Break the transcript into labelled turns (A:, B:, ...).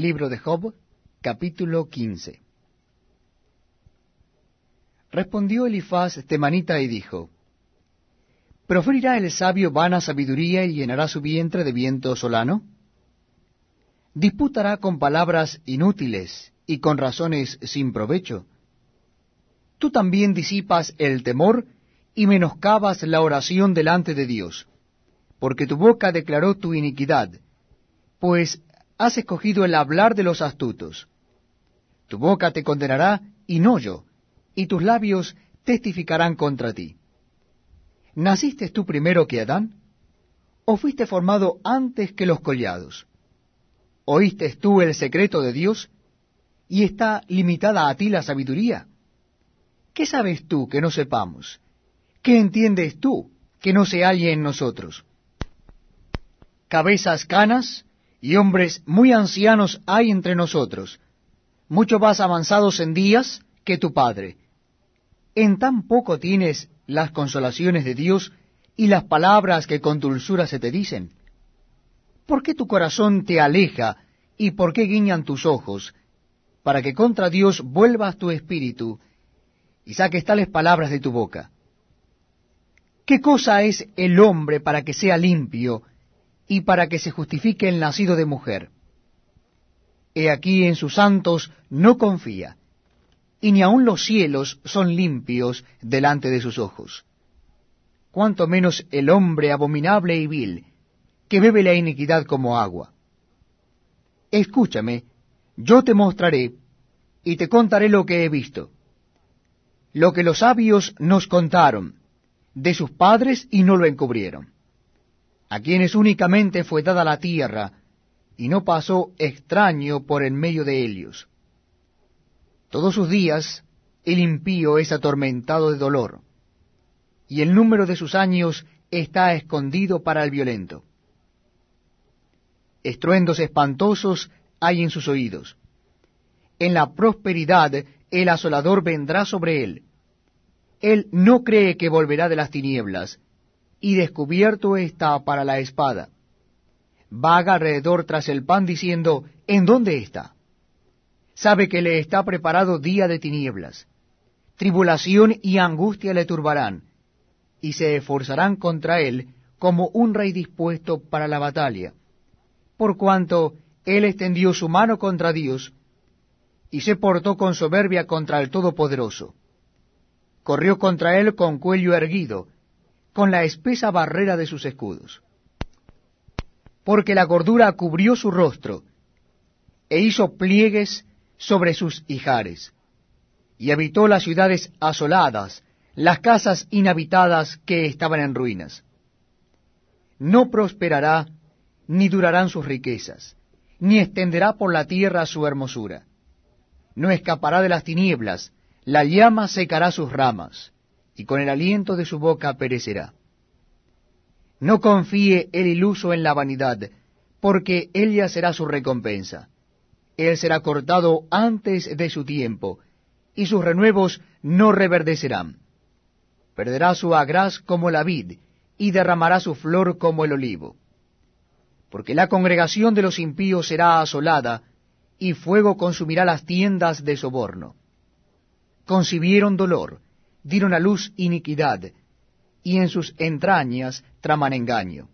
A: Libro de Job, capítulo 15. Respondió Elifaz temanita y dijo, ¿Proferirá el sabio vana sabiduría y llenará su vientre de viento solano? ¿Disputará con palabras inútiles y con razones sin provecho? Tú también disipas el temor y menoscabas la oración delante de Dios, porque tu boca declaró tu iniquidad, pues has escogido el hablar de los astutos. Tu boca te condenará y no yo, y tus labios testificarán contra ti. ¿Naciste tú primero que Adán? ¿O fuiste formado antes que los collados? ¿Oíste tú el secreto de Dios? ¿Y está limitada a ti la sabiduría? ¿Qué sabes tú que no sepamos? ¿Qué entiendes tú que no se halle en nosotros? Cabezas canas y hombres muy ancianos hay entre nosotros, mucho más avanzados en días que tu Padre. En tan poco tienes las consolaciones de Dios y las palabras que con dulzura se te dicen. ¿Por qué tu corazón te aleja y por qué guiñan tus ojos, para que contra Dios vuelvas tu espíritu y saques tales palabras de tu boca? ¿Qué cosa es el hombre para que sea limpio y para que se justifique el nacido de mujer. He aquí en sus santos no confía, y ni aun los cielos son limpios delante de sus ojos. Cuanto menos el hombre abominable y vil, que bebe la iniquidad como agua. Escúchame, yo te mostraré, y te contaré lo que he visto. Lo que los sabios nos contaron, de sus padres y no lo encubrieron a quienes únicamente fue dada la tierra, y no pasó extraño por en medio de ellos. Todos sus días el impío es atormentado de dolor, y el número de sus años está escondido para el violento. Estruendos espantosos hay en sus oídos. En la prosperidad el asolador vendrá sobre él. Él no cree que volverá de las tinieblas, y descubierto está para la espada. Vaga alrededor tras el pan diciendo, ¿en dónde está? Sabe que le está preparado día de tinieblas. Tribulación y angustia le turbarán, y se esforzarán contra él como un rey dispuesto para la batalla, por cuanto él extendió su mano contra Dios, y se portó con soberbia contra el Todopoderoso. Corrió contra él con cuello erguido, con la espesa barrera de sus escudos. Porque la gordura cubrió su rostro, e hizo pliegues sobre sus hijares, y habitó las ciudades asoladas, las casas inhabitadas que estaban en ruinas. No prosperará, ni durarán sus riquezas, ni extenderá por la tierra su hermosura. No escapará de las tinieblas, la llama secará sus ramas y con el aliento de su boca perecerá. No confíe el iluso en la vanidad, porque ella será su recompensa. Él será cortado antes de su tiempo, y sus renuevos no reverdecerán. Perderá su agraz como la vid, y derramará su flor como el olivo. Porque la congregación de los impíos será asolada, y fuego consumirá las tiendas de soborno. Concibieron dolor, dieron a luz iniquidad, y en sus entrañas traman engaño.